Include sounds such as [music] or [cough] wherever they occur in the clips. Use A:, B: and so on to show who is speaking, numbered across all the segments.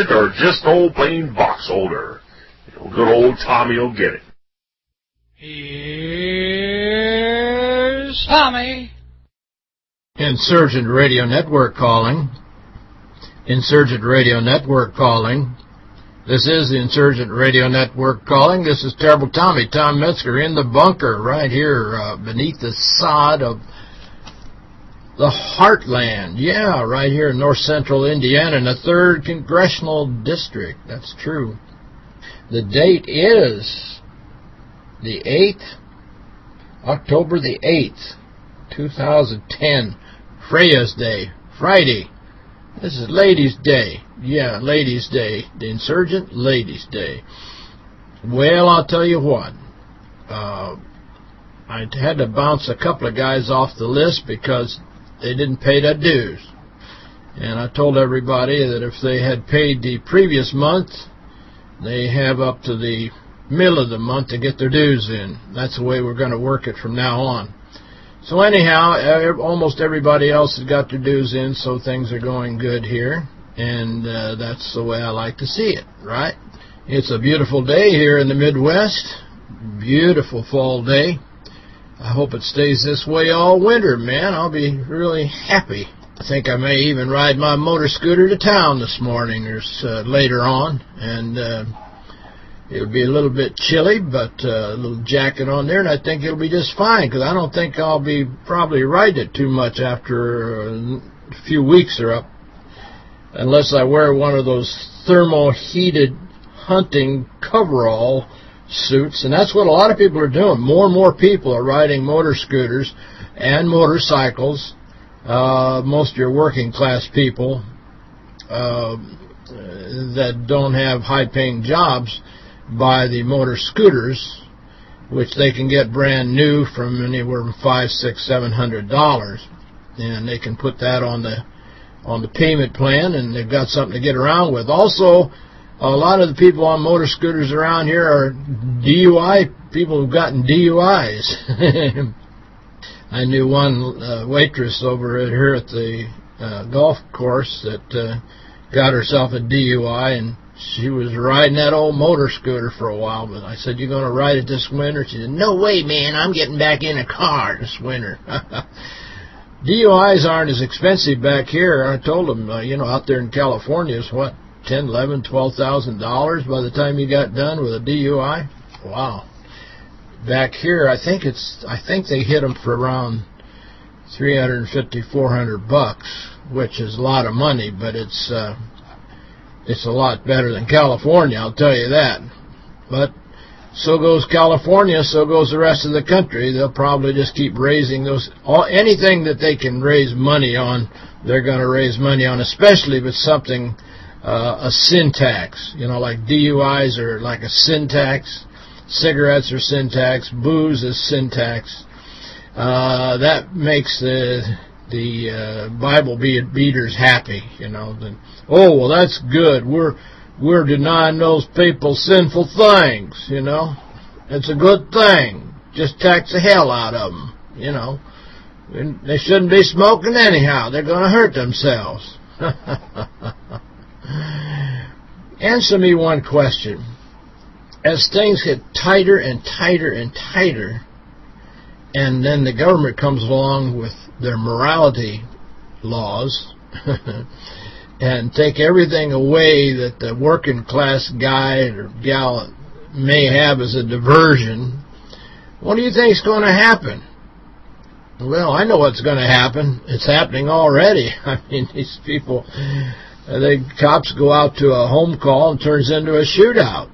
A: insurgent, or just old plain box holder. Good old Tommy will get it.
B: Here's Tommy.
C: Insurgent Radio Network calling. Insurgent Radio Network calling. This is the Insurgent Radio Network calling. This is Terrible Tommy, Tom Metzger, in the bunker right here uh, beneath the sod of the Heartland. Yeah, right here in north central Indiana in the 3rd Congressional District. That's true. The date is the 8th, October the 8th, 2010, Freya's Day, Friday. This is Ladies' Day. Yeah, Ladies' Day. The Insurgent Ladies' Day. Well, I'll tell you what. Uh, I had to bounce a couple of guys off the list because they didn't pay their dues. And I told everybody that if they had paid the previous month, they have up to the middle of the month to get their dues in. That's the way we're going to work it from now on. So anyhow, almost everybody else has got their dues in, so things are going good here. And uh, that's the way I like to see it, right? It's a beautiful day here in the Midwest. Beautiful fall day. I hope it stays this way all winter, man. I'll be really happy. I think I may even ride my motor scooter to town this morning or uh, later on. And... Uh, It'll be a little bit chilly, but uh, a little jacket on there, and I think it'll be just fine, because I don't think I'll be probably riding it too much after a few weeks are up, unless I wear one of those thermal-heated hunting coverall suits, and that's what a lot of people are doing. More and more people are riding motor scooters and motorcycles, uh, most of your working-class people uh, that don't have high-paying jobs, buy the motor scooters, which they can get brand new from anywhere from five, six, seven hundred dollars, and they can put that on the on the payment plan, and they've got something to get around with. Also, a lot of the people on motor scooters around here are DUI people who've gotten DUIs. [laughs] I knew one uh, waitress over here at the uh, golf course that uh, got herself a DUI and she was riding that old motor scooter for a while, but I said, you going to ride it this winter? She said, no way, man. I'm getting back in a car this winter. [laughs] DUIs aren't as expensive back here. I told them, uh, you know, out there in California is what, ten, eleven, twelve thousand dollars by the time you got done with a DUI? Wow. Back here, I think it's, I think they hit them for around 350, 400 bucks, which is a lot of money, but it's, uh, it's a lot better than California, I'll tell you that. But so goes California, so goes the rest of the country. They'll probably just keep raising those all anything that they can raise money on. They're going to raise money on, especially with something uh, a sin tax. You know, like DUIs are like a sin tax, cigarettes are sin tax, booze is sin tax. Uh, that makes the the uh, Bible beaters happy. You know, then oh well, that's good. We're we're denying those people sinful things. You know, it's a good thing. Just tax the hell out of them. You know, they shouldn't be smoking anyhow. They're going to hurt themselves. [laughs] Answer me one question. As things get tighter and tighter and tighter, and then the government comes along with their morality laws [laughs] and take everything away that the working class guy or gal may have as a diversion, what do you think is going to happen? Well, I know what's going to happen. It's happening already. [laughs] I mean, these people, the cops go out to a home call and turns into a shootout.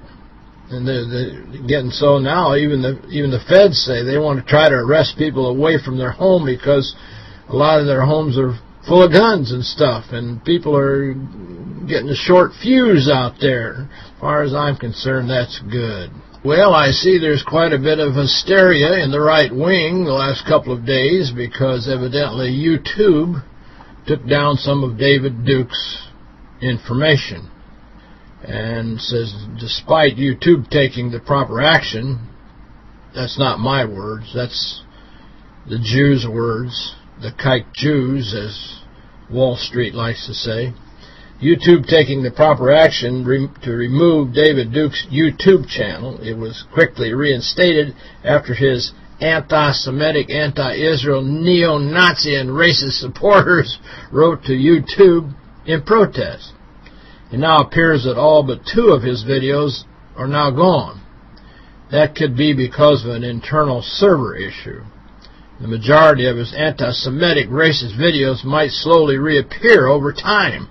C: And they're, they're getting so now, even the even the feds say they want to try to arrest people away from their home because a lot of their homes are full of guns and stuff, and people are getting a short fuse out there. As far as I'm concerned, that's good. Well, I see there's quite a bit of hysteria in the right wing the last couple of days because evidently YouTube took down some of David Duke's information and says despite YouTube taking the proper action, that's not my words, that's the Jews' words, the kike Jews, as Wall Street likes to say. YouTube taking the proper action re to remove David Duke's YouTube channel. It was quickly reinstated after his anti-Semitic, anti-Israel, neo-Nazi, and racist supporters [laughs] wrote to YouTube in protest. It now appears that all but two of his videos are now gone. That could be because of an internal server issue. The majority of his anti-Semitic racist videos might slowly reappear over time.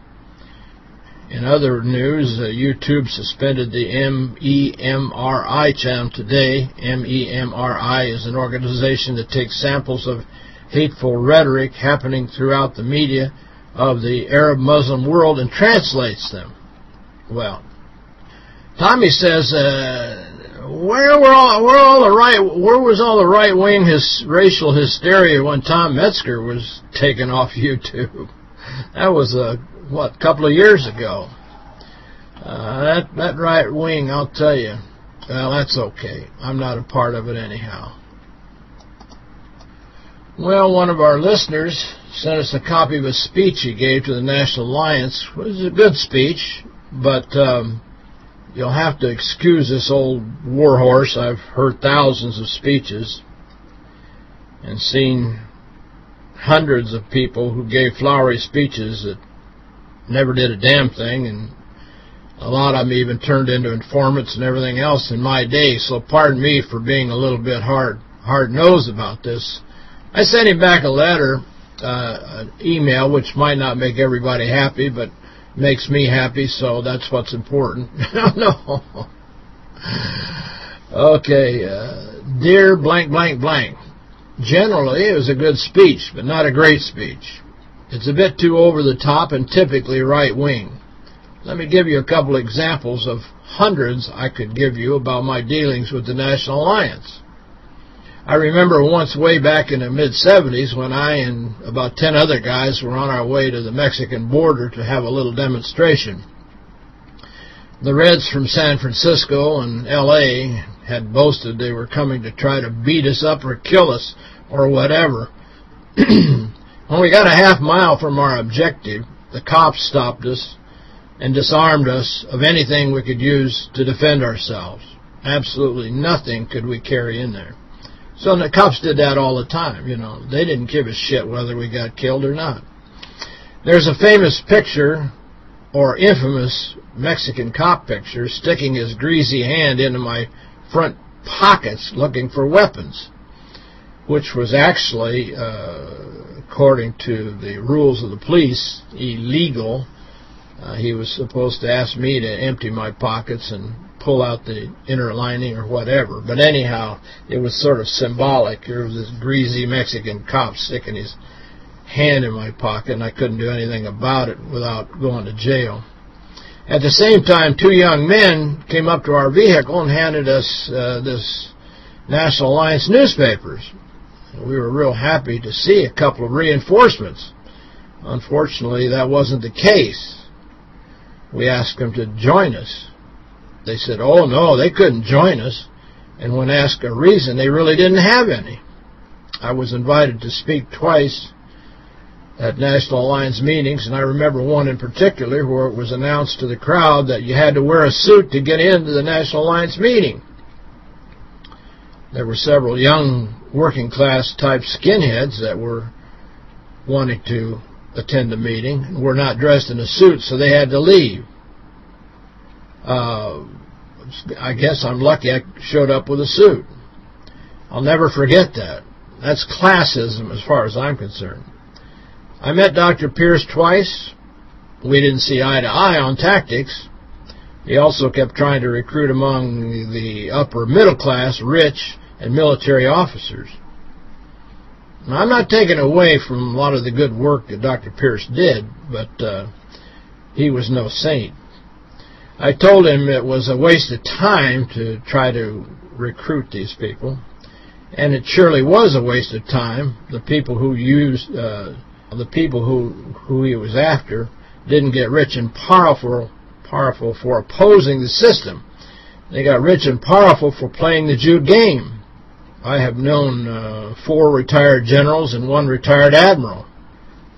C: In other news, uh, YouTube suspended the MEMRI channel today. MEMRI is an organization that takes samples of hateful rhetoric happening throughout the media of the Arab Muslim world and translates them. Well, Tommy says, uh, where were all where all the right where was all the right wing his racial hysteria when Tom Metzger was taken off [laughs] YouTube? That was a what couple of years ago. Uh, that that right wing, I'll tell you. Well, that's okay. I'm not a part of it anyhow. Well, one of our listeners sent us a copy of a speech he gave to the National Alliance. It was a good speech, but um, you'll have to excuse this old warhorse. I've heard thousands of speeches and seen hundreds of people who gave flowery speeches that never did a damn thing, and a lot of them even turned into informants and everything else in my day. So pardon me for being a little bit hard hard nosed about this. I sent him back a letter, uh, an email, which might not make everybody happy, but makes me happy, so that's what's important. [laughs] no. Okay, uh, dear blank, blank, blank. Generally, it was a good speech, but not a great speech. It's a bit too over the top and typically right-wing. Let me give you a couple examples of hundreds I could give you about my dealings with the National Alliance. I remember once way back in the mid-70s when I and about 10 other guys were on our way to the Mexican border to have a little demonstration. The Reds from San Francisco and L.A. had boasted they were coming to try to beat us up or kill us or whatever. [clears throat] when we got a half mile from our objective, the cops stopped us and disarmed us of anything we could use to defend ourselves. Absolutely nothing could we carry in there. So the cops did that all the time, you know. They didn't give a shit whether we got killed or not. There's a famous picture, or infamous Mexican cop picture, sticking his greasy hand into my front pockets looking for weapons, which was actually, uh, according to the rules of the police, illegal. Uh, he was supposed to ask me to empty my pockets and pull out the inner lining or whatever. But anyhow, it was sort of symbolic. There was this greasy Mexican cop sticking his hand in my pocket, and I couldn't do anything about it without going to jail. At the same time, two young men came up to our vehicle and handed us uh, this National Alliance newspapers. We were real happy to see a couple of reinforcements. Unfortunately, that wasn't the case. We asked them to join us. They said, oh, no, they couldn't join us. And when asked a reason, they really didn't have any. I was invited to speak twice at National Alliance meetings, and I remember one in particular where it was announced to the crowd that you had to wear a suit to get into the National Alliance meeting. There were several young working-class type skinheads that were wanting to attend the meeting and were not dressed in a suit, so they had to leave. Uh, I guess I'm lucky I showed up with a suit. I'll never forget that. That's classism as far as I'm concerned. I met Dr. Pierce twice. We didn't see eye to eye on tactics. He also kept trying to recruit among the upper middle class, rich, and military officers. Now, I'm not taking away from a lot of the good work that Dr. Pierce did, but uh, he was no saint. I told him it was a waste of time to try to recruit these people, and it surely was a waste of time. The people who used, uh, the people who who he was after, didn't get rich and powerful, powerful for opposing the system. They got rich and powerful for playing the Jew game. I have known uh, four retired generals and one retired admiral.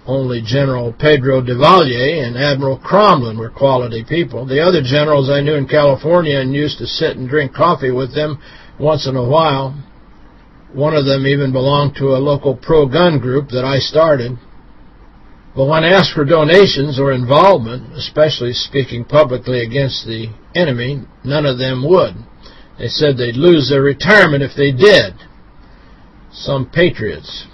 C: Only General Pedro del Valle and Admiral Crommelin were quality people. The other generals I knew in California and used to sit and drink coffee with them once in a while. One of them even belonged to a local pro-gun group that I started. But when asked for donations or involvement, especially speaking publicly against the enemy, none of them would. They said they'd lose their retirement if they did. Some patriots.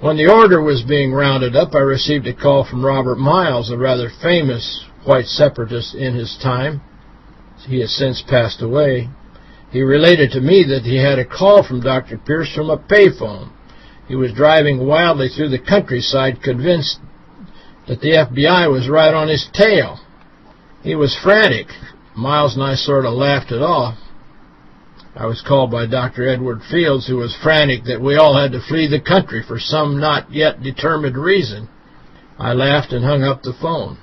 C: When the order was being rounded up, I received a call from Robert Miles, a rather famous white separatist in his time. He has since passed away. He related to me that he had a call from Dr. Pierce from a payphone. He was driving wildly through the countryside, convinced that the FBI was right on his tail. He was frantic. Miles and I sort of laughed it off. I was called by Dr. Edward Fields, who was frantic that we all had to flee the country for some not yet determined reason. I laughed and hung up the phone.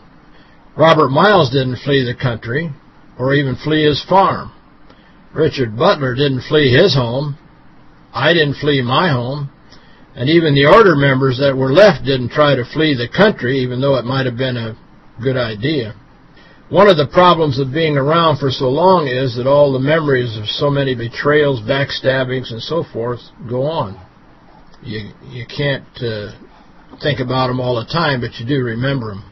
C: Robert Miles didn't flee the country, or even flee his farm. Richard Butler didn't flee his home. I didn't flee my home. And even the order members that were left didn't try to flee the country, even though it might have been a good idea. One of the problems of being around for so long is that all the memories of so many betrayals, backstabbings, and so forth go on. You you can't uh, think about them all the time, but you do remember them.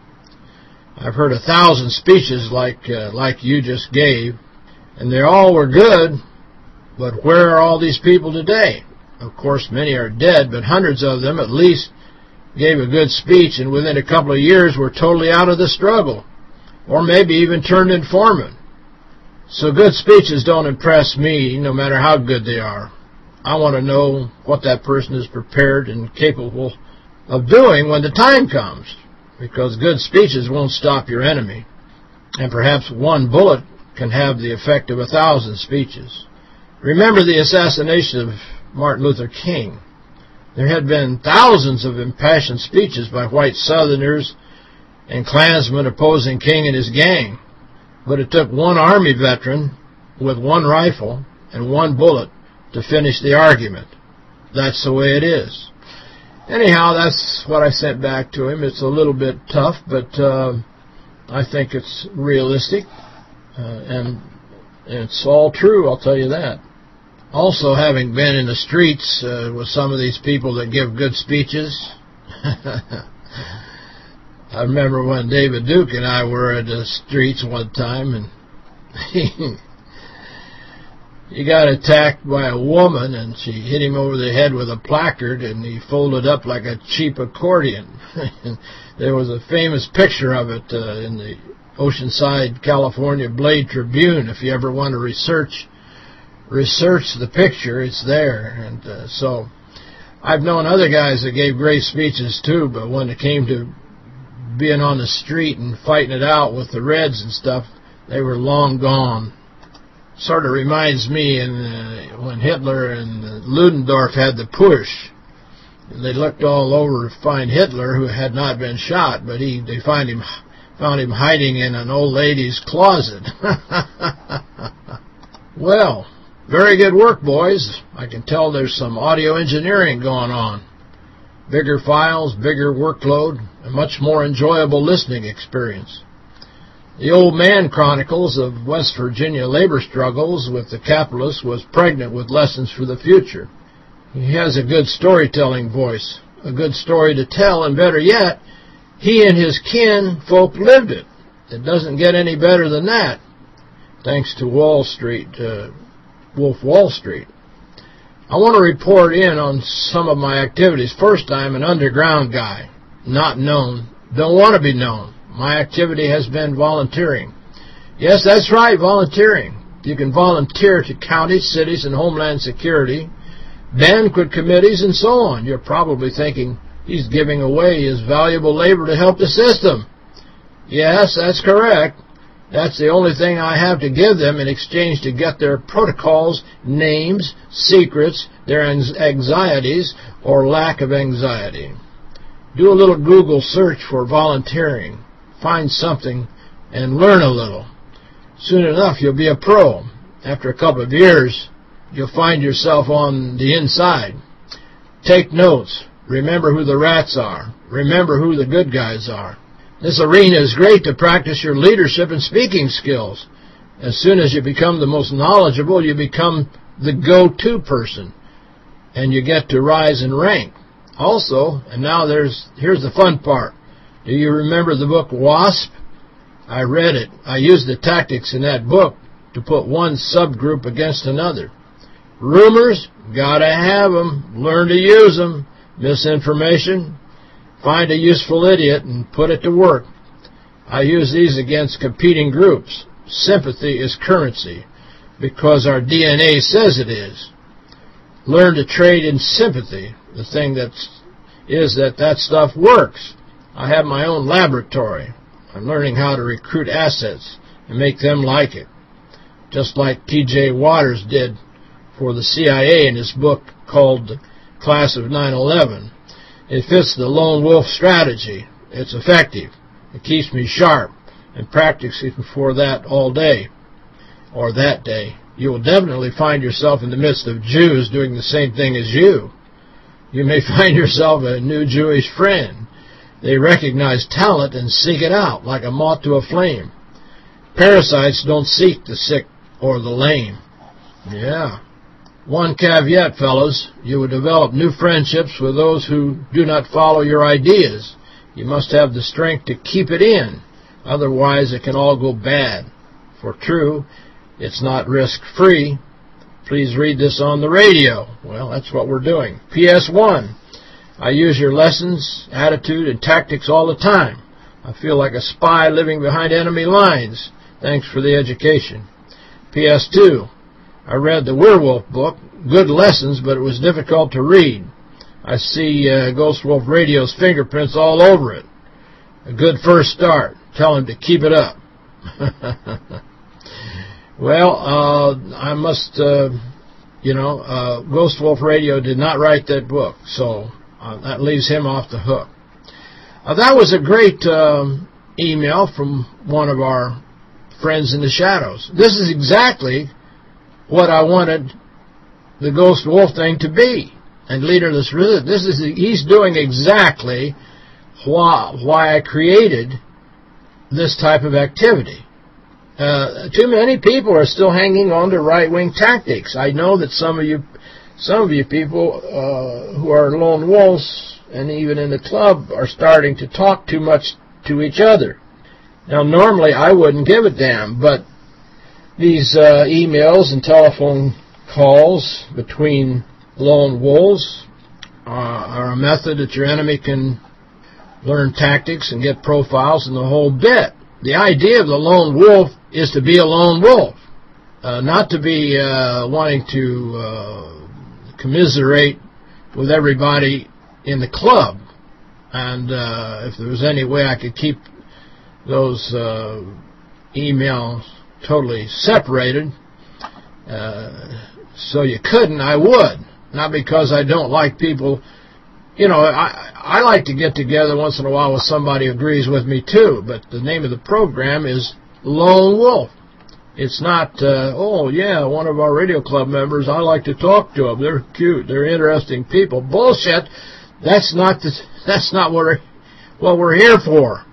C: I've heard a thousand speeches like uh, like you just gave, and they all were good, but where are all these people today? Of course, many are dead, but hundreds of them at least gave a good speech, and within a couple of years were totally out of the struggle or maybe even turned informant. So good speeches don't impress me, no matter how good they are. I want to know what that person is prepared and capable of doing when the time comes, because good speeches won't stop your enemy, and perhaps one bullet can have the effect of a thousand speeches. Remember the assassination of Martin Luther King. There had been thousands of impassioned speeches by white Southerners and Klansmen opposing King and his gang. But it took one Army veteran with one rifle and one bullet to finish the argument. That's the way it is. Anyhow, that's what I sent back to him. It's a little bit tough, but uh, I think it's realistic, uh, and it's all true, I'll tell you that. Also, having been in the streets uh, with some of these people that give good speeches, [laughs] I remember when David Duke and I were at the streets one time, and [laughs] he, got attacked by a woman, and she hit him over the head with a placard, and he folded up like a cheap accordion. [laughs] there was a famous picture of it uh, in the Oceanside, California Blade Tribune. If you ever want to research research the picture, it's there. And uh, so I've known other guys that gave great speeches too, but when it came to being on the street and fighting it out with the Reds and stuff, they were long gone. Sort of reminds me in uh, when Hitler and Ludendorff had the push. They looked all over to find Hitler, who had not been shot, but he they find him found him hiding in an old lady's closet. [laughs] well, very good work, boys. I can tell there's some audio engineering going on. Bigger files, bigger workload, a much more enjoyable listening experience. The Old Man Chronicles of West Virginia labor struggles with the capitalists was pregnant with lessons for the future. He has a good storytelling voice, a good story to tell, and better yet, he and his kin folk lived it. It doesn't get any better than that, thanks to Wall Street, uh, Wolf Wall Street. I want to report in on some of my activities. First, I'm an underground guy not known, don't want to be known. My activity has been volunteering. Yes, that's right, volunteering. You can volunteer to counties, cities, and Homeland Security banquet committees, and so on. You're probably thinking he's giving away his valuable labor to help the system. Yes, that's correct. That's the only thing I have to give them in exchange to get their protocols, names, secrets, their anxieties, or lack of anxiety. Do a little Google search for volunteering. Find something and learn a little. Soon enough, you'll be a pro. After a couple of years, you'll find yourself on the inside. Take notes. Remember who the rats are. Remember who the good guys are. This arena is great to practice your leadership and speaking skills. As soon as you become the most knowledgeable, you become the go-to person, and you get to rise in rank. Also, and now there's here's the fun part. Do you remember the book Wasp? I read it. I used the tactics in that book to put one subgroup against another. Rumors, gotta have them. Learn to use them. Misinformation, find a useful idiot and put it to work. I use these against competing groups. Sympathy is currency because our DNA says it is. Learn to trade in sympathy. The thing that is that that stuff works. I have my own laboratory. I'm learning how to recruit assets and make them like it. Just like T.J. Waters did for the CIA in his book called Class of 9-11. It fits the lone wolf strategy. It's effective. It keeps me sharp and practicing for that all day or that day. You will definitely find yourself in the midst of Jews doing the same thing as you. You may [laughs] find yourself a new Jewish friend. They recognize talent and seek it out like a moth to a flame. Parasites don't seek the sick or the lame. Yeah. One caveat, fellows, you will develop new friendships with those who do not follow your ideas. You must have the strength to keep it in. Otherwise, it can all go bad. For true, it's not risk-free. Please read this on the radio. Well, that's what we're doing. PS1. I use your lessons, attitude, and tactics all the time. I feel like a spy living behind enemy lines. Thanks for the education. PS2. I read the Werewolf book, good lessons, but it was difficult to read. I see uh, Ghost Wolf Radio's fingerprints all over it. A good first start. Tell him to keep it up. [laughs] well, uh, I must, uh, you know, uh, Ghost Wolf Radio did not write that book, so uh, that leaves him off the hook. Uh, that was a great um, email from one of our friends in the shadows. This is exactly what I wanted the ghost wolf thing to be. And leaderless resistance. This is he's doing exactly why why I created this type of activity. Uh, too many people are still hanging on to right-wing tactics. I know that some of you, some of you people uh, who are lone wolves and even in the club are starting to talk too much to each other. Now, normally I wouldn't give a damn, but these uh, emails and telephone calls between lone wolves uh, are a method that your enemy can learn tactics and get profiles and the whole bit. The idea of the lone wolf is to be a lone wolf, uh, not to be uh, wanting to uh, commiserate with everybody in the club. And uh, if there was any way I could keep those uh, emails totally separated, uh, so you couldn't, I would. Not because I don't like people, you know, I I like to get together once in a while with somebody who agrees with me too, but the name of the program is Lone Wolf. It's not, uh, oh, yeah, one of our radio club members, I like to talk to them. They're cute. They're interesting people. Bullshit. That's not the, [laughs] that's not what we're, what we're here for.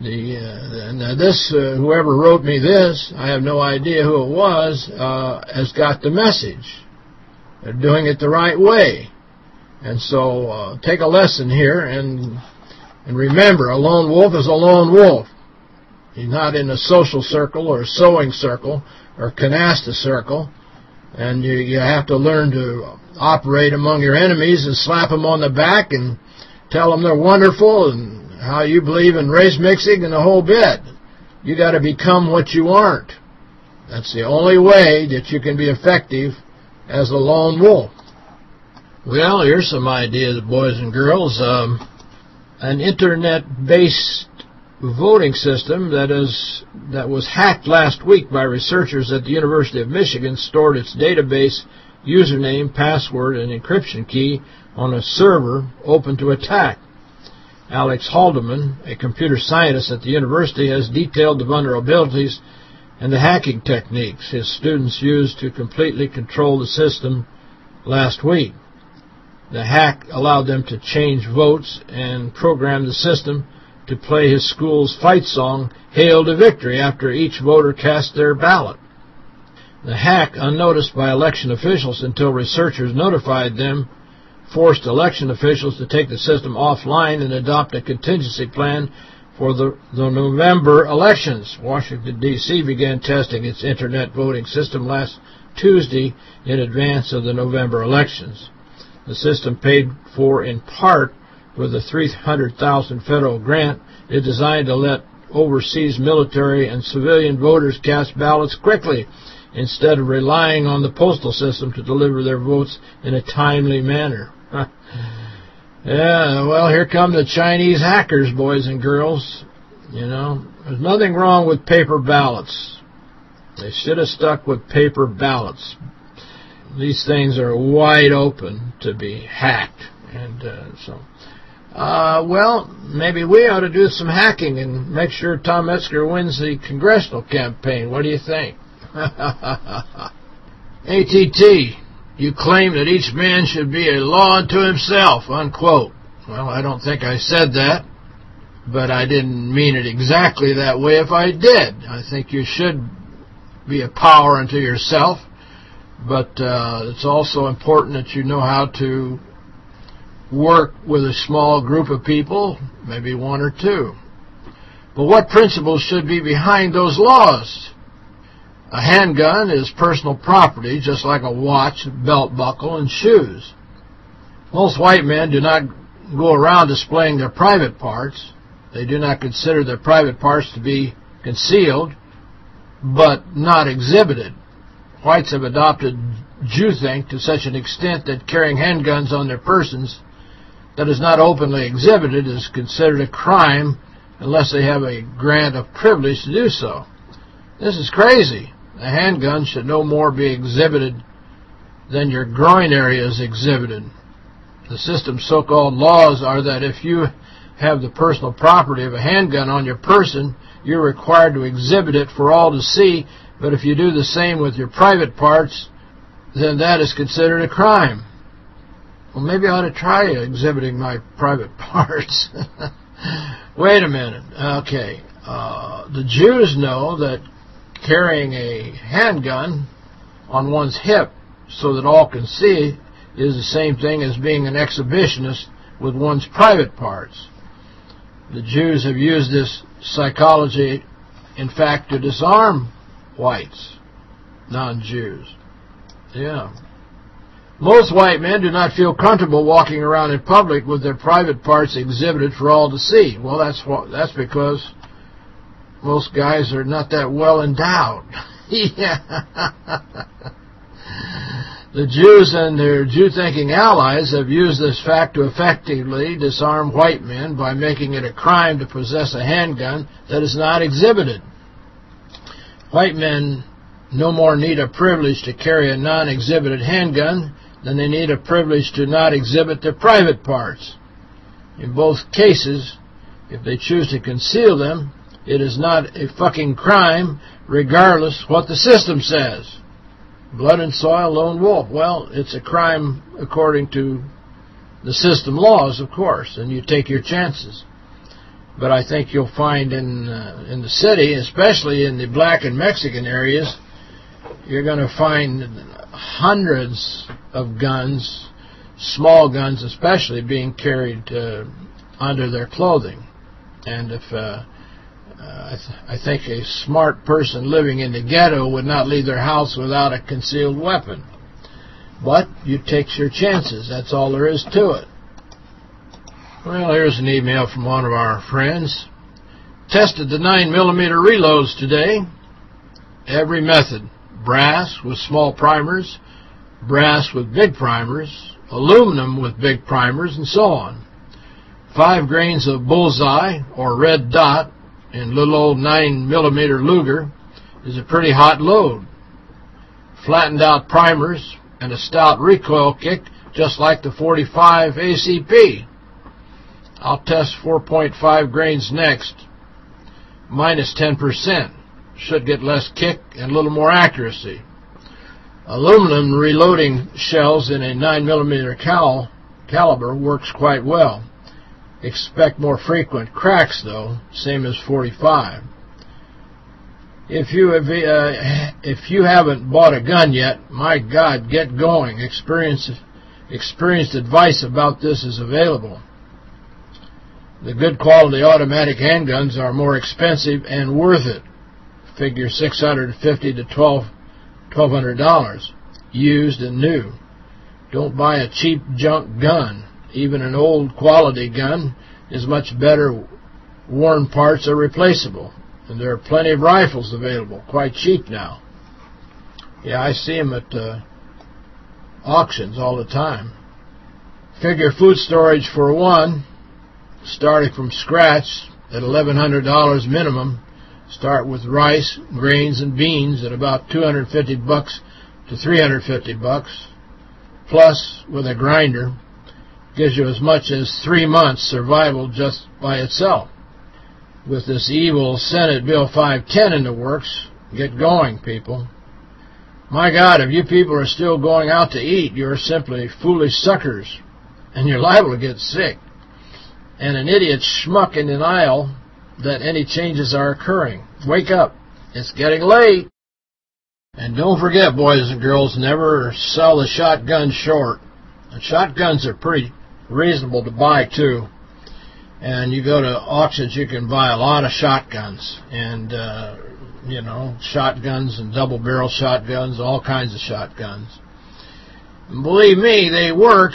C: The uh, now this uh, whoever wrote me this, I have no idea who it was, uh, has got the message. They're doing it the right way, and so uh, take a lesson here and and remember, a lone wolf is a lone wolf. He's not in a social circle or a sewing circle or canasta circle, and you you have to learn to operate among your enemies and slap them on the back and tell them they're wonderful and how you believe in race mixing and the whole bit. You got to become what you aren't. That's the only way that you can be effective as a lone wolf. Well, here's some ideas, boys and girls. Um, an internet-based voting system that is that was hacked last week by researchers at the University of Michigan stored its database username, password, and encryption key on a server open to attack. Alex Halderman, a computer scientist at the university, has detailed the vulnerabilities and the hacking techniques his students used to completely control the system last week. The hack allowed them to change votes and program the system to play his school's fight song, Hail to Victory, after each voter cast their ballot. The hack, unnoticed by election officials until researchers notified them, forced election officials to take the system offline and adopt a contingency plan for the, the November elections. Washington, D.C. began testing its internet voting system last Tuesday in advance of the November elections. The system paid for in part with a 300,000 federal grant is designed to let overseas military and civilian voters cast ballots quickly instead of relying on the postal system to deliver their votes in a timely manner. [laughs] yeah, well, here come the Chinese hackers, boys and girls. You know, there's nothing wrong with paper ballots. They should have stuck with paper ballots. These things are wide open to be hacked. And uh, so, uh, well, maybe we ought to do some hacking and make sure Tom Metzger wins the congressional campaign. What do you think? [laughs] ATT, you claim that each man should be a law unto himself, unquote. Well, I don't think I said that, but I didn't mean it exactly that way if I did. I think you should be a power unto yourself, but uh, it's also important that you know how to work with a small group of people, maybe one or two. But what principles should be behind those laws? A handgun is personal property, just like a watch, belt buckle, and shoes. Most white men do not go around displaying their private parts. They do not consider their private parts to be concealed, but not exhibited. Whites have adopted Jewthink to such an extent that carrying handguns on their persons that is not openly exhibited is considered a crime unless they have a grant of privilege to do so. This is crazy. A handgun should no more be exhibited than your groin area is exhibited. The system's so-called laws are that if you have the personal property of a handgun on your person, you're required to exhibit it for all to see, but if you do the same with your private parts, then that is considered a crime. Well, maybe I ought to try exhibiting my private [laughs] parts. Wait a minute. Okay. Uh, the Jews know that carrying a handgun on one's hip so that all can see is the same thing as being an exhibitionist with one's private parts. The Jews have used this psychology, in fact, to disarm whites, non-Jews. Yeah. Most white men do not feel comfortable walking around in public with their private parts exhibited for all to see. Well, that's what, that's because most guys are not that well endowed. [laughs] The Jews and their Jew-thinking allies have used this fact to effectively disarm white men by making it a crime to possess a handgun that is not exhibited. White men no more need a privilege to carry a non-exhibited handgun than they need a privilege to not exhibit their private parts. In both cases, if they choose to conceal them, it is not a fucking crime, regardless what the system says. Blood and soil, lone wolf. Well, it's a crime according to the system laws, of course, and you take your chances. But I think you'll find in uh, in the city, especially in the black and Mexican areas, you're going to find hundreds of guns, small guns especially, being carried uh, under their clothing. And if uh, Uh, I, th I think a smart person living in the ghetto would not leave their house without a concealed weapon. But you take your chances. That's all there is to it. Well, here's an email from one of our friends. Tested the 9mm reloads today. Every method. Brass with small primers, brass with big primers, aluminum with big primers, and so on. Five grains of bullseye or red dot in little old 9 millimeter Luger is a pretty hot load. Flattened out primers and a stout recoil kick just like the 45 ACP. I'll test 4.5 grains next, minus 10%. Should get less kick and a little more accuracy. Aluminum reloading shells in a 9mm cal caliber works quite well. Expect more frequent cracks, though, same as 45. If you have, uh, if you haven't bought a gun yet, my God, get going. Experience, experienced advice about this is available. The good quality automatic handguns are more expensive and worth it. Figure 650 to 12 $1,200, used and new. Don't buy a cheap junk gun. Even an old quality gun is much better. Worn parts are replaceable. And there are plenty of rifles available, quite cheap now. Yeah, I see them at uh, auctions all the time. Figure food storage for one, starting from scratch at $1,100 minimum, Start with rice, grains, and beans at about 250 bucks to 350 bucks. Plus, with a grinder, gives you as much as three months survival just by itself. With this evil Senate Bill 510 in the works, get going, people. My God, if you people are still going out to eat, you're simply foolish suckers, and you're liable to get sick. And an idiot schmuck in denial that any changes are occurring. Wake up. It's getting late. And don't forget, boys and girls, never sell the shotgun short. The shotguns are pretty reasonable to buy, too. And you go to auctions, you can buy a lot of shotguns. And, uh, you know, shotguns and double-barrel shotguns, all kinds of shotguns. And believe me, they work.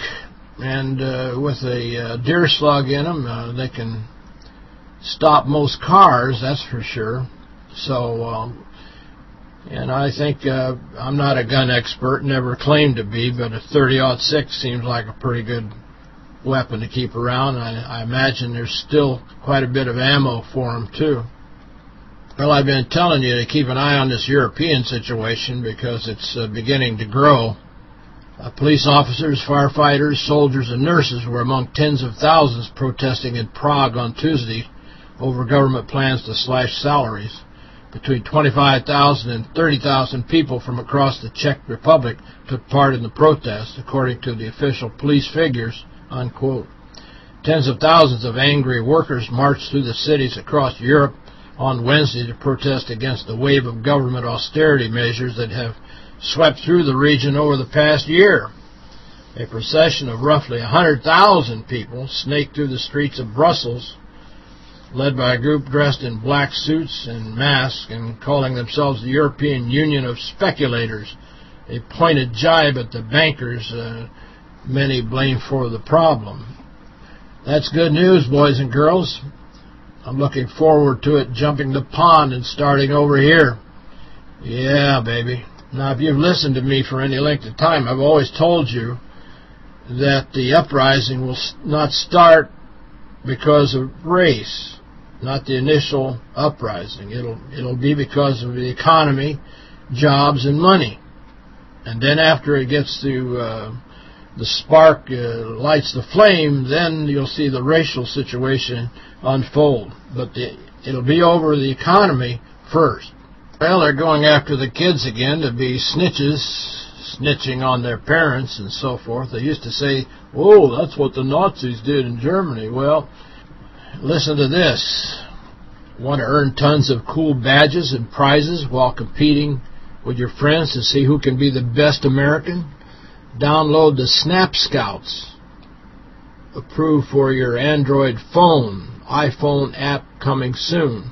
C: And uh, with a uh, deer slug in them, uh, they can stop most cars, that's for sure. So, um, and I think uh, I'm not a gun expert, never claimed to be, but a 30-06 seems like a pretty good weapon to keep around. I, I imagine there's still quite a bit of ammo for them, too. Well, I've been telling you to keep an eye on this European situation because it's uh, beginning to grow. Uh, police officers, firefighters, soldiers, and nurses were among tens of thousands protesting in Prague on Tuesday over government plans to slash salaries. Between 25,000 and 30,000 people from across the Czech Republic took part in the protest, according to the official police figures, unquote. Tens of thousands of angry workers marched through the cities across Europe on Wednesday to protest against the wave of government austerity measures that have swept through the region over the past year. A procession of roughly 100,000 people snaked through the streets of Brussels led by a group dressed in black suits and masks and calling themselves the European Union of Speculators, a pointed jibe at the bankers uh, many blame for the problem. That's good news, boys and girls. I'm looking forward to it jumping the pond and starting over here. Yeah, baby. Now, if you've listened to me for any length of time, I've always told you that the uprising will not start because of race not the initial uprising. It'll it'll be because of the economy, jobs, and money. And then after it gets to uh, the spark uh, lights the flame, then you'll see the racial situation unfold. But the, it'll be over the economy first. Well, they're going after the kids again to be snitches, snitching on their parents and so forth. They used to say, oh, that's what the Nazis did in Germany. Well, Listen to this. Want to earn tons of cool badges and prizes while competing with your friends to see who can be the best American? Download the Snap Scouts. Approved for your Android phone, iPhone app coming soon.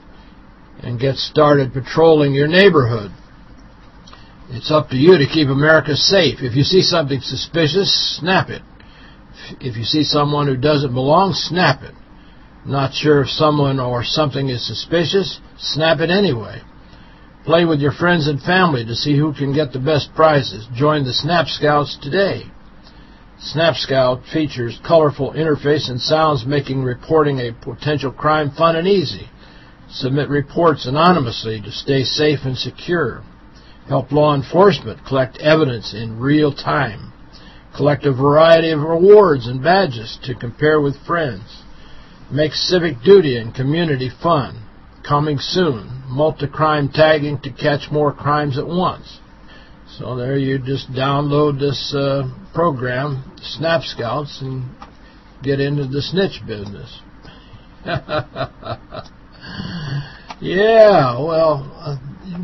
C: And get started patrolling your neighborhood. It's up to you to keep America safe. If you see something suspicious, snap it. If you see someone who doesn't belong, snap it. Not sure if someone or something is suspicious? Snap it anyway. Play with your friends and family to see who can get the best prizes. Join the Snap Scouts today. Snap Scout features colorful interface and sounds making reporting a potential crime fun and easy. Submit reports anonymously to stay safe and secure. Help law enforcement collect evidence in real time. Collect a variety of rewards and badges to compare with friends. Make civic duty and community fun. Coming soon, multi-crime tagging to catch more crimes at once. So there you just download this uh, program, Snap Scouts, and get into the snitch business. [laughs] yeah, well, uh,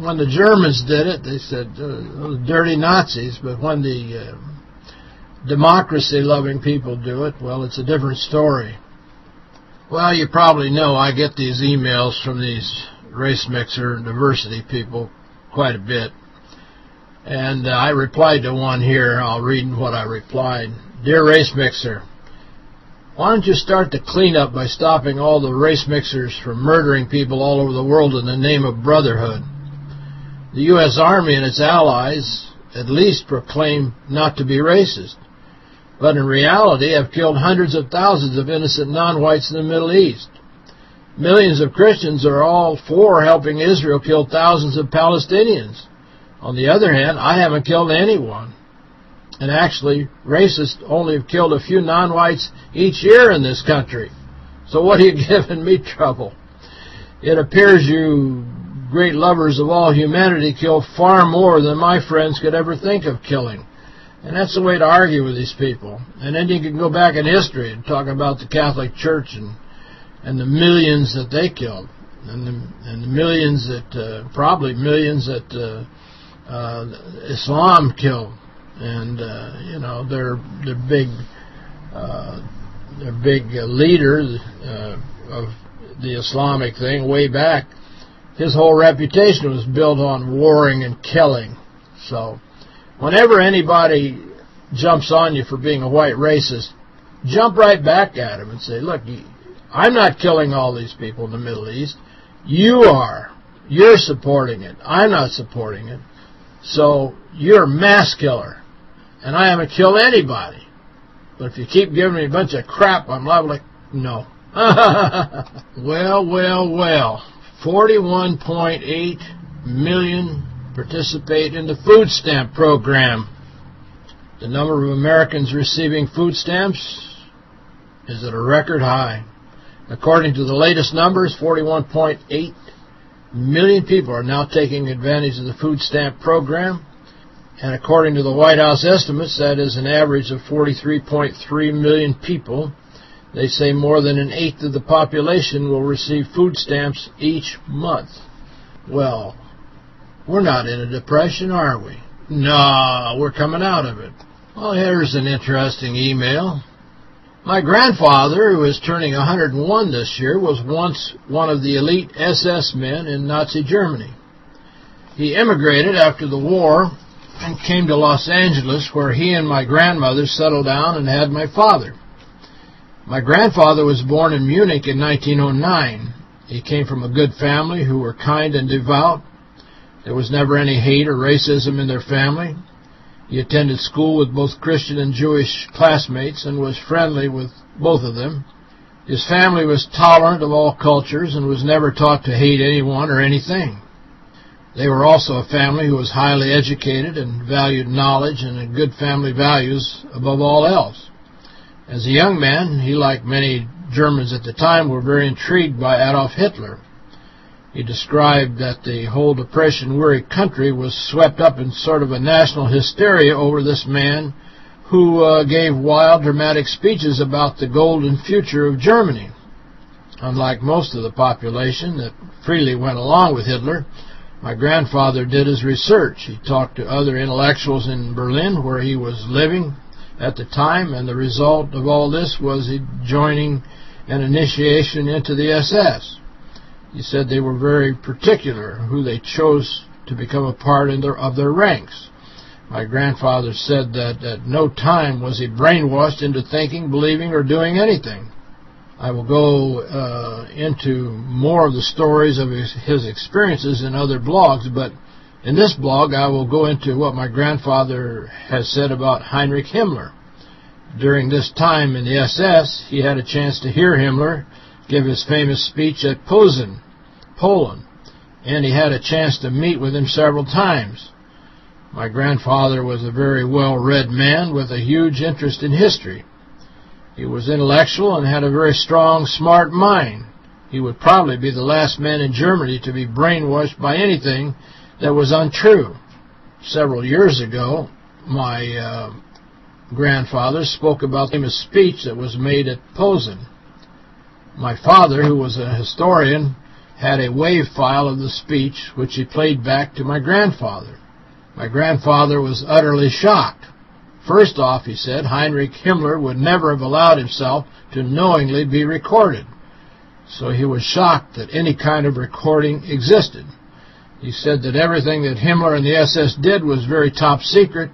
C: when the Germans did it, they said, uh, dirty Nazis, but when the uh, democracy-loving people do it, well, it's a different story. Well, you probably know I get these emails from these race mixer diversity people quite a bit. And uh, I replied to one here. I'll read what I replied. Dear Race Mixer, why don't you start the cleanup by stopping all the race mixers from murdering people all over the world in the name of brotherhood? The U.S. Army and its allies at least proclaim not to be racist, but in reality have killed hundreds of thousands of innocent non-whites in the Middle East. Millions of Christians are all for helping Israel kill thousands of Palestinians. On the other hand, I haven't killed anyone. And actually, racists only have killed a few non-whites each year in this country. So what are you [laughs] giving me trouble? It appears you great lovers of all humanity kill far more than my friends could ever think of killing. And that's the way to argue with these people. And then you can go back in history and talk about the Catholic Church and and the millions that they killed, and the, and the millions that, uh, probably millions that uh, uh, Islam killed, and uh, you know their their big uh, their big leader uh, of the Islamic thing way back. His whole reputation was built on warring and killing. So, whenever anybody jumps on you for being a white racist, jump right back at him and say, look, I'm not killing all these people in the Middle East. You are. You're supporting it. I'm not supporting it. So you're a mass killer. And I haven't killed anybody. But if you keep giving me a bunch of crap, I'm liable to... [laughs] No. [laughs] well, well, well. 41.8 million participate in the food stamp program. The number of Americans receiving food stamps is at a record high. According to the latest numbers, 41.8 million people are now taking advantage of the food stamp program. And according to the White House estimates, that is an average of 43.3 million people. They say more than an eighth of the population will receive food stamps each month. Well, we're not in a depression, are we? No, we're coming out of it. Well, here's an interesting email. My grandfather, who is turning 101 this year, was once one of the elite SS men in Nazi Germany. He immigrated after the war and came to Los Angeles, where he and my grandmother settled down and had my father. My grandfather was born in Munich in 1909. He came from a good family who were kind and devout. There was never any hate or racism in their family. He attended school with both Christian and Jewish classmates and was friendly with both of them. His family was tolerant of all cultures and was never taught to hate anyone or anything. They were also a family who was highly educated and valued knowledge and good family values above all else. As a young man, he, like many Germans at the time, were very intrigued by Adolf Hitler. He described that the whole depression-weary country was swept up in sort of a national hysteria over this man who uh, gave wild, dramatic speeches about the golden future of Germany. Unlike most of the population that freely went along with Hitler, my grandfather did his research. He talked to other intellectuals in Berlin where he was living at the time, and the result of all this was he joining an initiation into the SS. He said they were very particular who they chose to become a part their, of their ranks. My grandfather said that at no time was he brainwashed into thinking, believing, or doing anything. I will go uh, into more of the stories of his, his experiences in other blogs, but in this blog I will go into what my grandfather has said about Heinrich Himmler. During this time in the SS, he had a chance to hear Himmler give his famous speech at Posen, Poland, and he had a chance to meet with him several times. My grandfather was a very well-read man with a huge interest in history. He was intellectual and had a very strong, smart mind. He would probably be the last man in Germany to be brainwashed by anything that was untrue. Several years ago, my uh, grandfather spoke about a speech that was made at Posen. My father, who was a historian, had a wave file of the speech, which he played back to my grandfather. My grandfather was utterly shocked. First off, he said, Heinrich Himmler would never have allowed himself to knowingly be recorded. So he was shocked that any kind of recording existed. He said that everything that Himmler and the SS did was very top secret,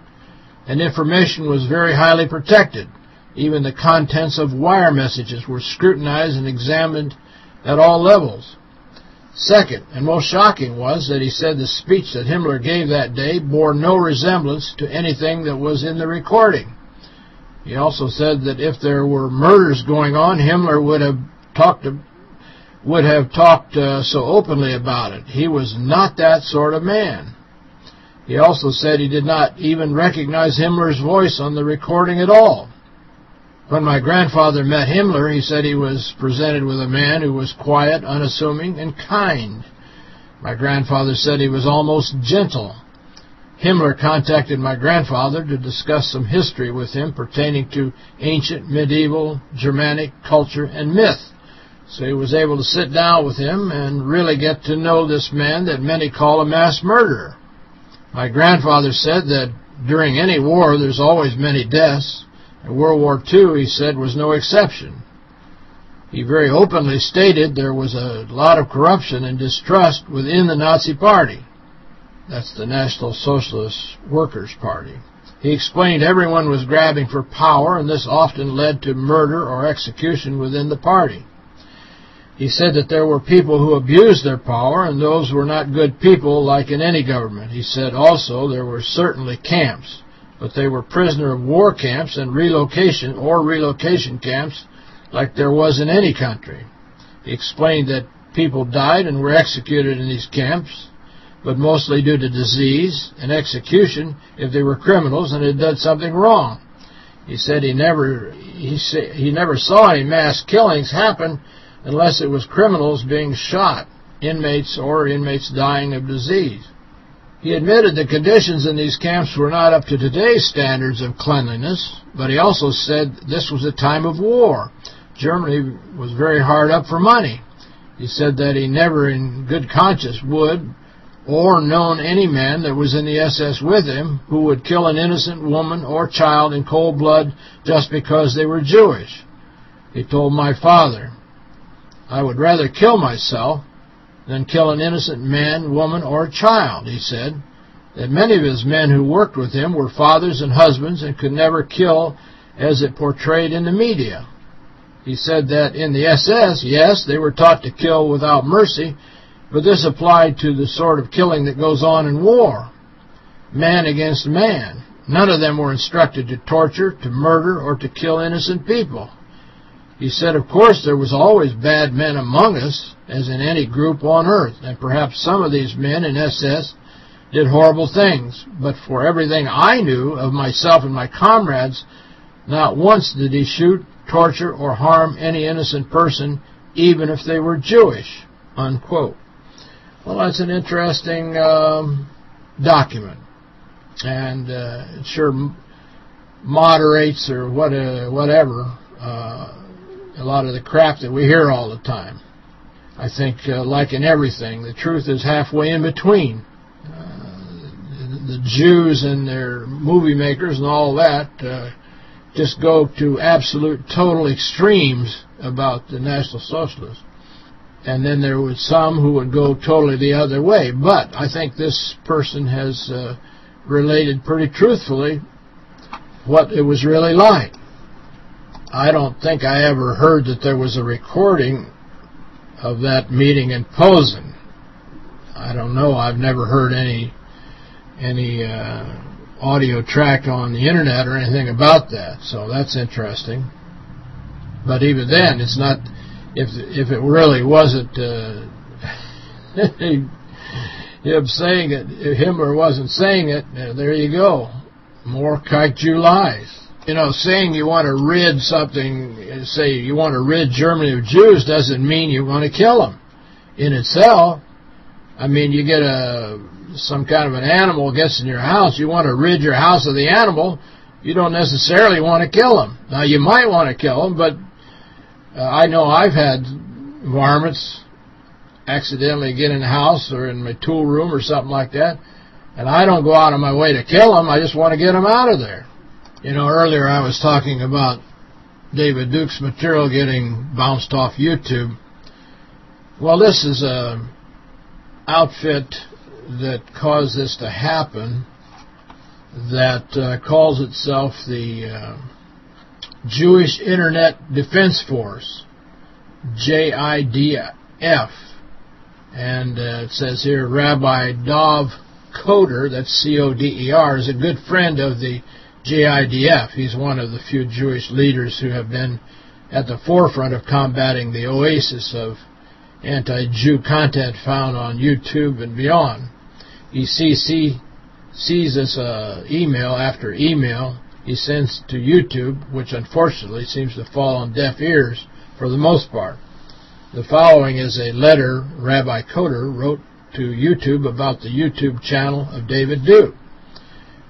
C: and information was very highly protected. Even the contents of wire messages were scrutinized and examined at all levels. Second, and most shocking, was that he said the speech that Himmler gave that day bore no resemblance to anything that was in the recording. He also said that if there were murders going on, Himmler would have talked would have talked uh, so openly about it. He was not that sort of man. He also said he did not even recognize Himmler's voice on the recording at all. When my grandfather met Himmler, he said he was presented with a man who was quiet, unassuming, and kind. My grandfather said he was almost gentle. Himmler contacted my grandfather to discuss some history with him pertaining to ancient, medieval, Germanic culture and myth. So he was able to sit down with him and really get to know this man that many call a mass murderer. My grandfather said that during any war there's always many deaths. And World War II, he said, was no exception. He very openly stated there was a lot of corruption and distrust within the Nazi Party. That's the National Socialist Workers' Party. He explained everyone was grabbing for power, and this often led to murder or execution within the party. He said that there were people who abused their power, and those were not good people like in any government. He said also there were certainly camps but they were prisoner of war camps and relocation or relocation camps like there was in any country. He explained that people died and were executed in these camps, but mostly due to disease and execution if they were criminals and had done something wrong. He said he never he say, he never saw any mass killings happen unless it was criminals being shot, inmates or inmates dying of disease. He admitted the conditions in these camps were not up to today's standards of cleanliness, but he also said this was a time of war. Germany was very hard up for money. He said that he never in good conscience would or known any man that was in the SS with him who would kill an innocent woman or child in cold blood just because they were Jewish. He told my father, I would rather kill myself than kill an innocent man, woman, or child, he said. That many of his men who worked with him were fathers and husbands and could never kill as it portrayed in the media. He said that in the SS, yes, they were taught to kill without mercy, but this applied to the sort of killing that goes on in war. Man against man. None of them were instructed to torture, to murder, or to kill innocent people. He said, of course, there was always bad men among us, as in any group on earth, and perhaps some of these men in SS did horrible things, but for everything I knew of myself and my comrades, not once did he shoot, torture, or harm any innocent person, even if they were Jewish, unquote. Well, that's an interesting um, document, and uh, it sure moderates or what, uh, whatever uh, a lot of the crap that we hear all the time. I think, uh, like in everything, the truth is halfway in between. Uh, the Jews and their movie makers and all that uh, just go to absolute total extremes about the National Socialists. And then there was some who would go totally the other way. But I think this person has uh, related pretty truthfully what it was really like. I don't think I ever heard that there was a recording of that meeting in Posen. I don't know. I've never heard any any uh, audio track on the internet or anything about that, so that's interesting. But even then, it's not if if it really wasn't uh, [laughs] him saying it, him or wasn't saying it, uh, there you go. More kaiju lies. You know, saying you want to rid something, say you want to rid Germany of Jews doesn't mean you want to kill them. In itself, I mean, you get a some kind of an animal gets in your house, you want to rid your house of the animal, you don't necessarily want to kill them. Now, you might want to kill them, but uh, I know I've had varmints accidentally get in the house or in my tool room or something like that, and I don't go out of my way to kill them. I just want to get them out of there. You know, earlier I was talking about David Duke's material getting bounced off YouTube. Well, this is a outfit that caused this to happen that uh, calls itself the uh, Jewish Internet Defense Force, JIDF. And uh, it says here, Rabbi Dov Coder, that's C-O-D-E-R, is a good friend of the JIDF. He's one of the few Jewish leaders who have been at the forefront of combating the oasis of anti-Jew content found on YouTube and beyond. He sees, sees this uh, email after email he sends to YouTube, which unfortunately seems to fall on deaf ears for the most part. The following is a letter Rabbi Coder wrote to YouTube about the YouTube channel of David Duke.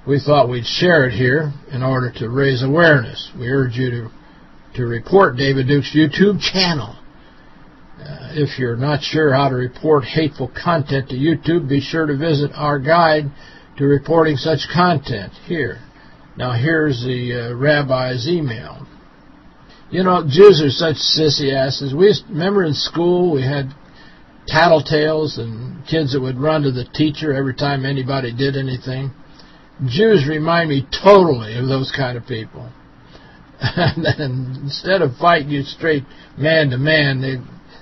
C: We thought we'd share it here in order to raise awareness. We urge you to, to report David Duke's YouTube channel. Uh, if you're not sure how to report hateful content to YouTube, be sure to visit our guide to reporting such content here. Now here's the uh, rabbi's email. You know, Jews are such sissy asses. We remember in school we had tattletales and kids that would run to the teacher every time anybody did anything. Jews remind me totally of those kind of people. [laughs] and instead of fighting you straight man to man, they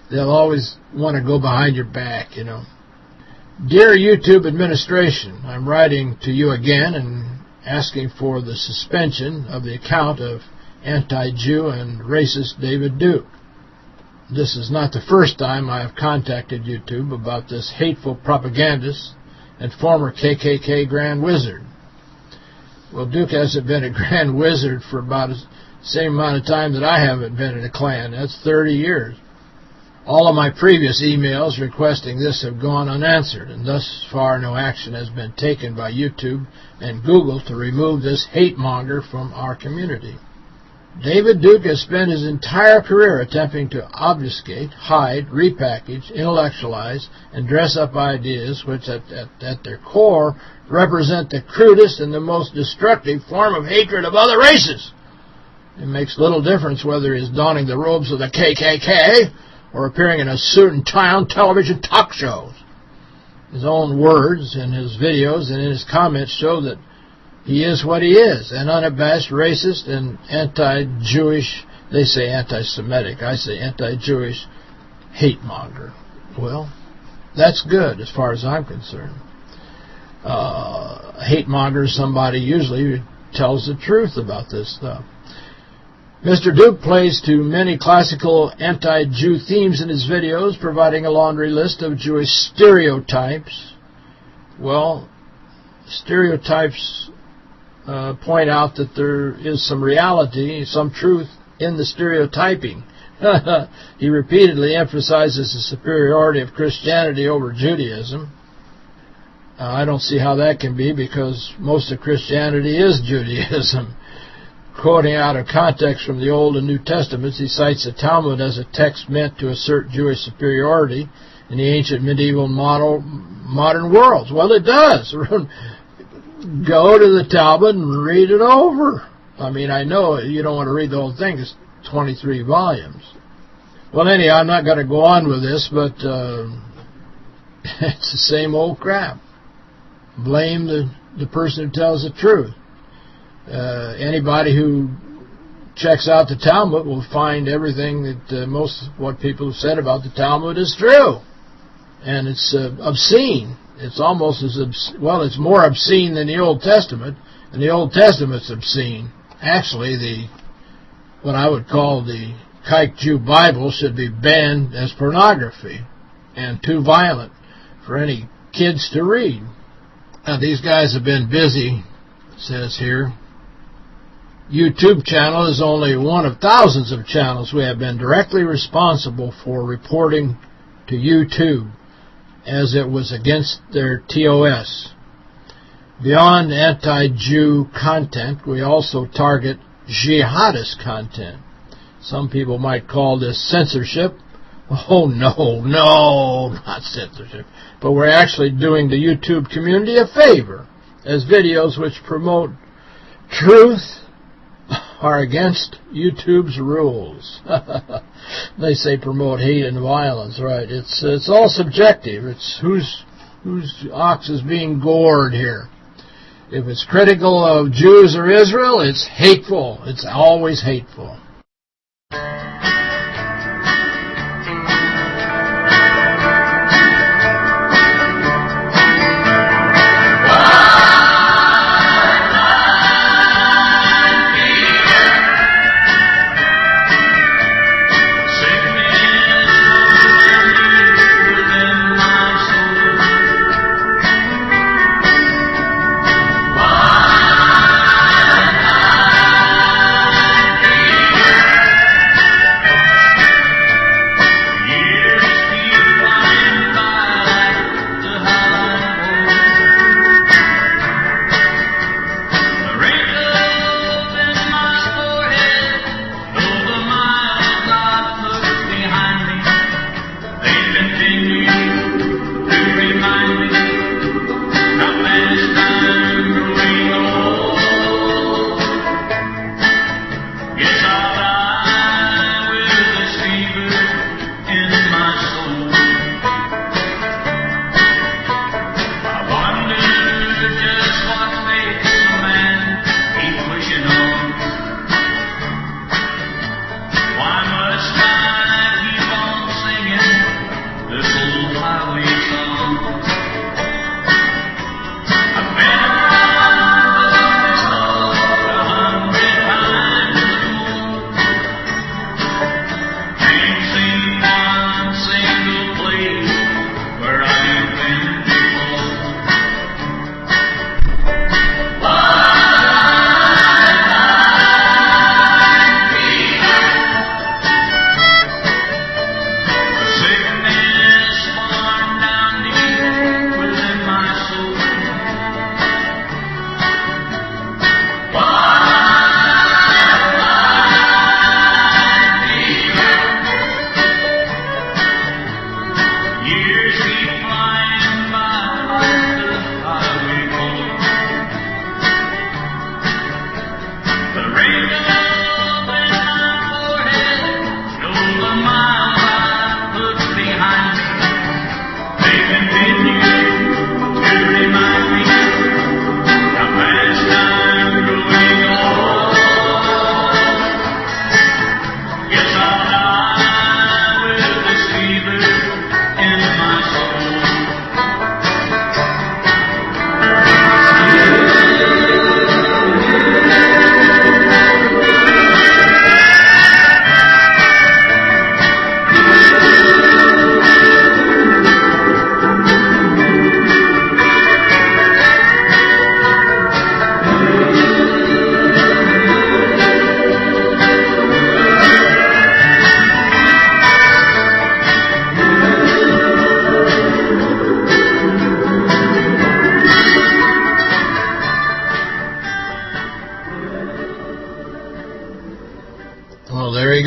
C: they'll always want to go behind your back, you know. Dear YouTube administration, I'm writing to you again and asking for the suspension of the account of anti-Jew and racist David Duke. This is not the first time I have contacted YouTube about this hateful propagandist and former KKK Grand Wizard. Well, Duke hasn't been a Grand [laughs] Wizard for about the same amount of time that I haven't been in a Klan. That's 30 years. All of my previous emails requesting this have gone unanswered, and thus far no action has been taken by YouTube and Google to remove this hate monger from our community. David Duke has spent his entire career attempting to obfuscate, hide, repackage, intellectualize, and dress up ideas which at, at, at their core represent the crudest and the most destructive form of hatred of other races. It makes little difference whether he's donning the robes of the KKK or appearing in a suit and tie on television talk shows. His own words in his videos and in his comments show that he is what he is, an unabashed racist and anti-Jewish, they say anti-Semitic, I say anti-Jewish hate monger. Well, that's good as far as I'm concerned. Uh, hate monger is somebody usually who tells the truth about this stuff. Mr. Duke plays to many classical anti-Jew themes in his videos, providing a laundry list of Jewish stereotypes. Well, stereotypes uh, point out that there is some reality, some truth in the stereotyping. [laughs] he repeatedly emphasizes the superiority of Christianity over Judaism. Uh, I don't see how that can be because most of Christianity is [laughs] Judaism. Quoting out of context from the Old and New Testaments, he cites the Talmud as a text meant to assert Jewish superiority in the ancient medieval model, modern worlds. Well, it does. [laughs] Go to the Talmud and read it over. I mean, I know you don't want to read the whole thing. It's 23 volumes. Well, anyhow, I'm not going to go on with this, but uh, [laughs] it's the same old crap. Blame the, the person who tells the truth uh, anybody who checks out the Talmud will find everything that uh, most what people have said about the Talmud is true. And it's uh, obscene It's almost as, well, it's more obscene than the Old Testament, and the Old Testament's obscene. Actually, the what I would call the Kike Jew Bible should be banned as pornography and too violent for any kids to read. Now, these guys have been busy, says here. YouTube channel is only one of thousands of channels we have been directly responsible for reporting to YouTube as it was against their TOS. Beyond anti-Jew content, we also target jihadist content. Some people might call this censorship. Oh, no, no, not censorship. But we're actually doing the YouTube community a favor, as videos which promote truth are against YouTube's rules. [laughs] they say promote hate and violence, right? It's it's all subjective. It's whose whose ox is being gored here. If it's critical of Jews or Israel, it's hateful. It's always hateful.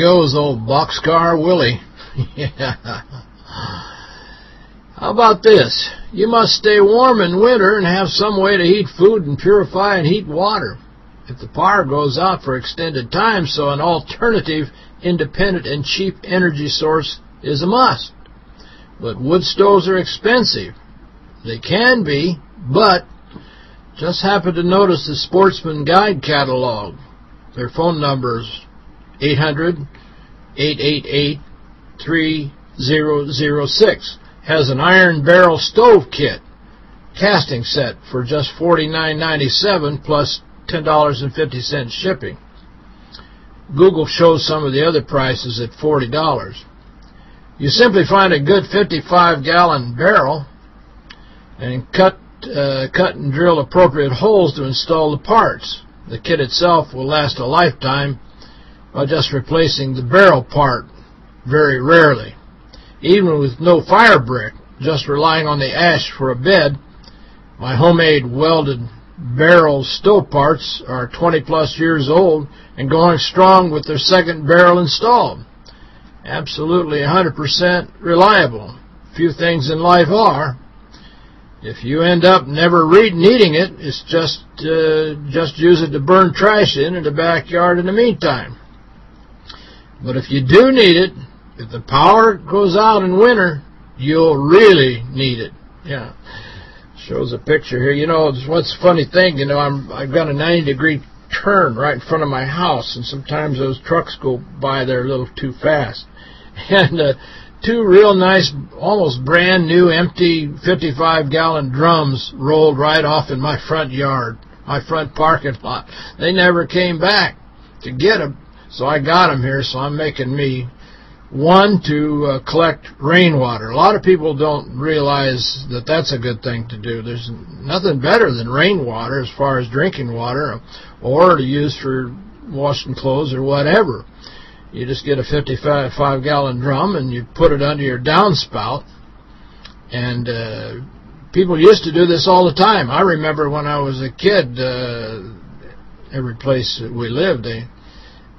C: Old boxcar Willie. [laughs] yeah. How about this? You must stay warm in winter and have some way to heat food and purify and heat water. If the power goes out for extended time, so an alternative, independent, and cheap energy source is a must. But wood stoves are expensive. They can be, but just happened to notice the Sportsman Guide catalog. Their phone number is 800 888-3006 has an iron barrel stove kit casting set for just $49.97 plus $10.50 shipping. Google shows some of the other prices at $40. You simply find a good 55-gallon barrel and cut, uh, cut and drill appropriate holes to install the parts. The kit itself will last a lifetime by just replacing the barrel part very rarely. Even with no fire brick, just relying on the ash for a bed, my homemade welded barrel stove parts are 20 plus years old and going strong with their second barrel installed. Absolutely 100% reliable. Few things in life are. If you end up never needing it, it's just uh, just use it to burn trash in in the backyard in the meantime. But if you do need it, if the power goes out in winter, you'll really need it. Yeah. Shows a picture here. You know, what's the funny thing, you know, I'm, I've got a 90 degree turn right in front of my house, and sometimes those trucks go by there a little too fast. [laughs] And uh, two real nice, almost brand new, empty 55-gallon drums rolled right off in my front yard, my front parking lot. They never came back to get them, so I got them here, so I'm making me one, to uh, collect rainwater. A lot of people don't realize that that's a good thing to do. There's nothing better than rainwater as far as drinking water or to use for washing clothes or whatever. You just get a 55-gallon drum and you put it under your downspout. And uh, people used to do this all the time. I remember when I was a kid, uh, every place that we lived, they,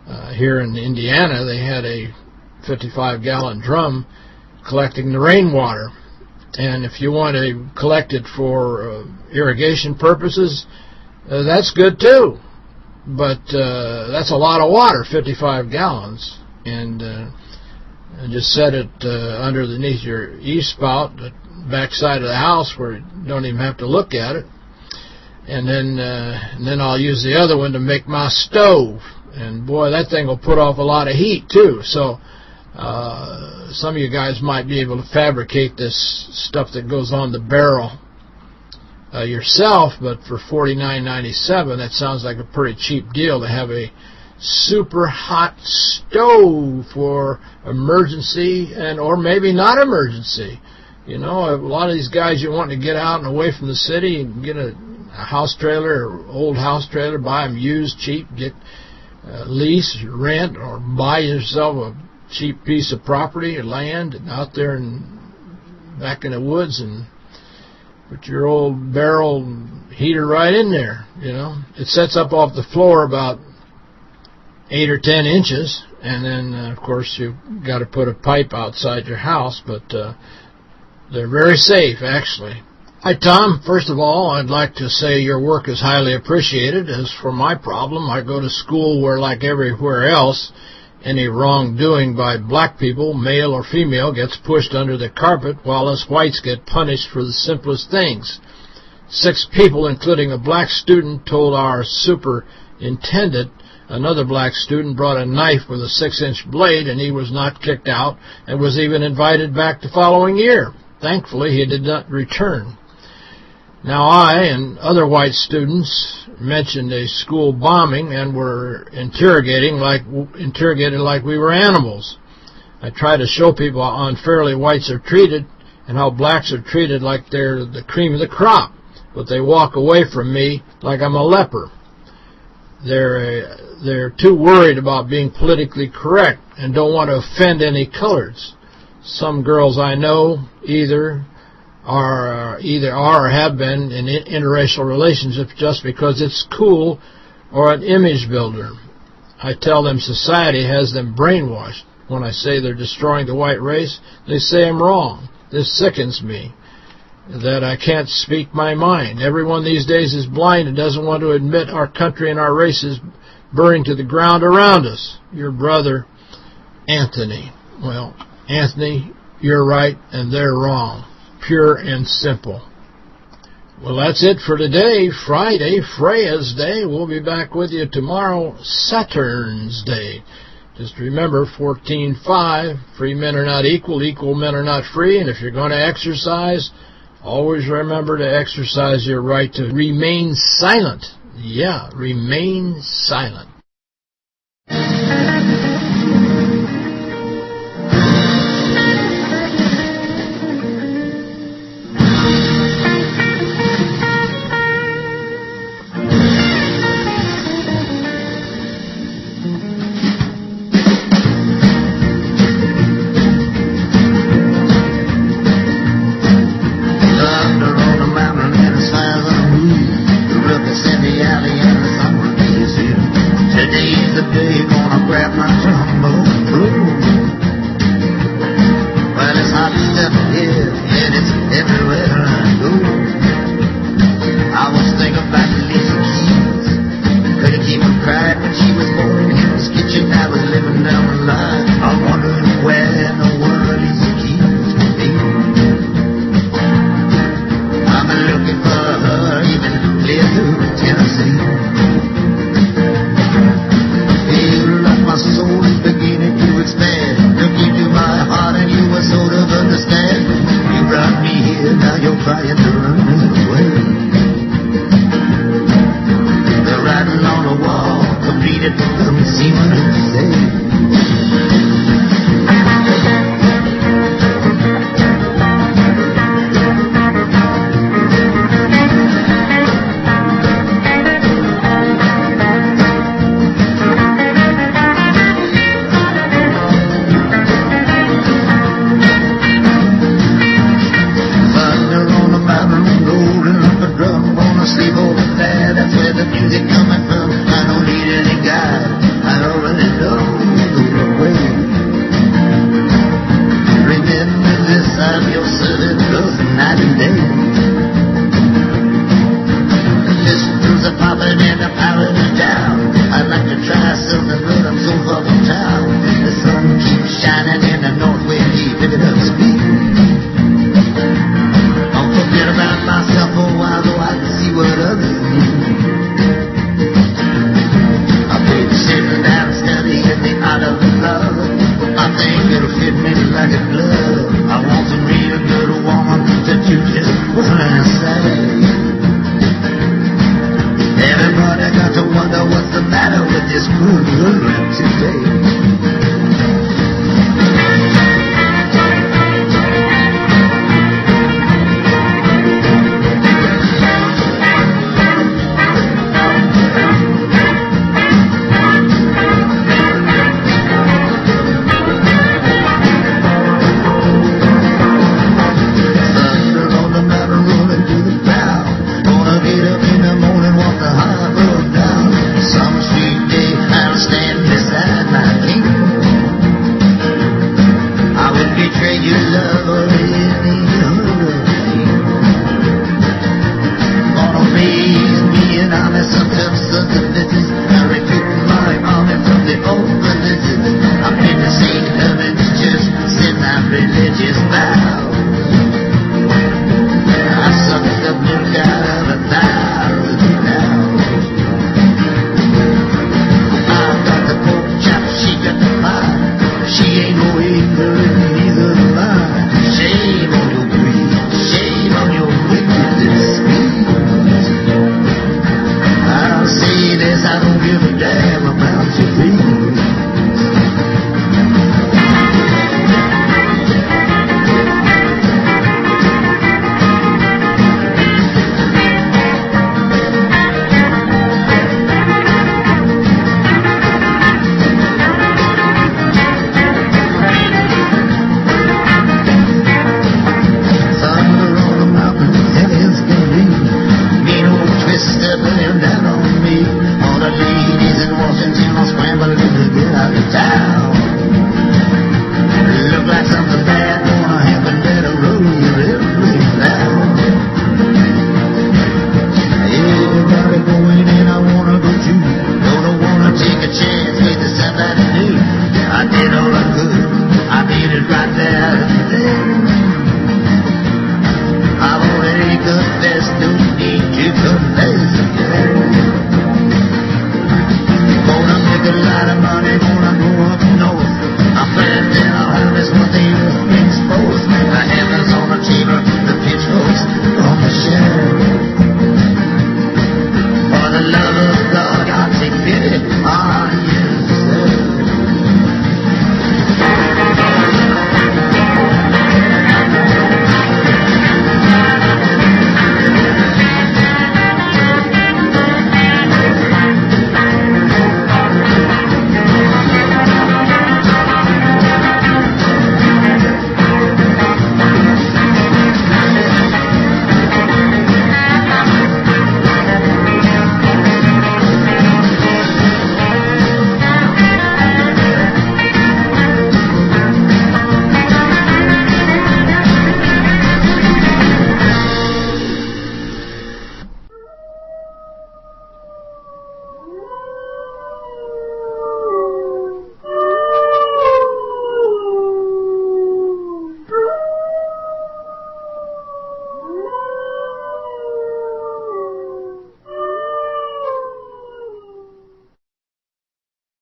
C: uh, here in Indiana, they had a 55-gallon drum collecting the rainwater. And if you want to collect it for uh, irrigation purposes, uh, that's good too. But uh, that's a lot of water, 55 gallons. And uh, just set it uh, underneath your e-spout, the back side of the house where you don't even have to look at it. And then, uh, and then I'll use the other one to make my stove. And boy, that thing will put off a lot of heat too. So uh, some of you guys might be able to fabricate this stuff that goes on the barrel uh, yourself, but for $49.97, that sounds like a pretty cheap deal to have a super hot stove for emergency and or maybe not emergency. You know, a lot of these guys you want to get out and away from the city and get a, a house trailer or old house trailer, buy them used, cheap, get uh, lease, rent, or buy yourself a cheap piece of property or land out there and back in the woods and put your old barrel heater right in there, you know. It sets up off the floor about 8 or 10 inches, and then, uh, of course, you've got to put a pipe outside your house, but uh, they're very safe, actually. Hi, Tom. First of all, I'd like to say your work is highly appreciated. As for my problem, I go to school where, like everywhere else, any wrongdoing by black people, male or female, gets pushed under the carpet while us whites get punished for the simplest things. Six people, including a black student, told our superintendent another black student brought a knife with a six-inch blade and he was not kicked out and was even invited back the following year. Thankfully, he did not return. Now I and other white students mentioned a school bombing and were interrogating like interrogated like we were animals. I try to show people how unfairly whites are treated and how blacks are treated like they're the cream of the crop, but they walk away from me like I'm a leper. They're uh, they're too worried about being politically correct and don't want to offend any colors. Some girls I know either are uh, either are or have been in interracial relationships just because it's cool or an image builder. I tell them society has them brainwashed. When I say they're destroying the white race, they say I'm wrong. This sickens me that I can't speak my mind. Everyone these days is blind and doesn't want to admit our country and our race is burning to the ground around us. Your brother, Anthony. Well, Anthony, you're right and they're wrong pure and simple. Well, that's it for today, Friday, Freya's Day. We'll be back with you tomorrow, Saturn's Day. Just remember, 14.5, free men are not equal, equal men are not free, and if you're going to exercise,
D: Always remember to exercise your right to remain silent. Yeah, remain silent.